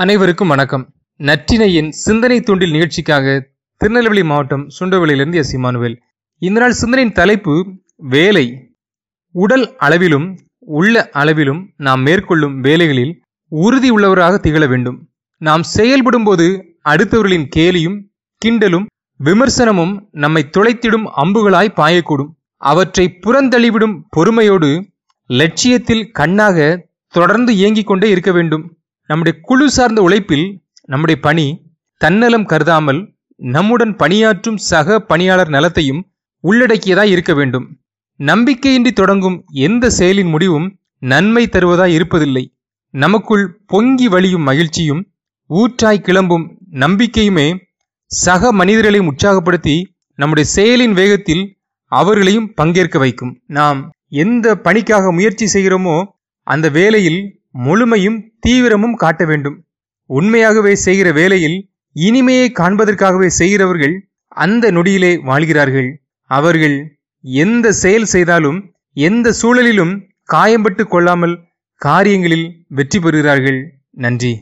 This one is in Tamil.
அனைவருக்கும் வணக்கம். நற்றினையின் சிந்தனை தூண்டில் நிகழ்ச்சிக்காக திருநெல்வேலி மாவட்டம் சுண்டவெளியிலிருந்து எஸ். இமானுவேல். இந்த நாள் சிந்தனையின் தலைப்பு வேலை. உடல் அளவிலும் உள்ள அளவிலும் நாம் மேற்கொள்ளும் வேலைகளில் உறுதி உள்ளவராக திகழ வேண்டும். நாம் செயல்படும் போது அடுத்தவர்களின் கேலியும் கிண்டலும் விமர்சனமும் நம்மை துளைத்திடும் அம்புகளாய் பாயக்கூடும். அவற்றை புறந்தள்ளிவிடும் பொறுமையோடு லட்சியத்தில் கண்ணாக தொடர்ந்து இயங்கிக் கொண்டே இருக்க வேண்டும். நம்முடைய குழு சார்ந்த உழைப்பில் நம்முடைய பணி தன்னலம் கருதாமல் நம்முடன் பணியாற்றும் சக பணியாளர் நலத்தையும் உள்ளடக்கியதாய் இருக்க வேண்டும். நம்பிக்கையின்றி தொடங்கும் எந்த செயலின் முடிவும் நன்மை தருவதாய் இருப்பதில்லை. நமக்குள் பொங்கி வழியும் மகிழ்ச்சியும் ஊற்றாய் கிளம்பும் நம்பிக்கையுமே சக மனிதர்களையும் உற்சாகப்படுத்தி நம்முடைய செயலின் வேகத்தில் அவர்களையும் பங்கேற்க வைக்கும். நாம் எந்த பணிக்காக முயற்சி செய்கிறோமோ அந்த வேலையில் முழுமையும் தீவிரமும் காட்ட வேண்டும். உண்மையாகவே செய்கிற வேலையில் இனிமையை காண்பதற்காகவே செய்கிறவர்கள் அந்த நொடியிலே வாழ்கிறார்கள். அவர்கள் எந்த செயல் செய்தாலும் எந்த சூழலிலும் காயம்பட்டு கொள்ளாமல் காரியங்களில் வெற்றி பெறுகிறார்கள். நன்றி.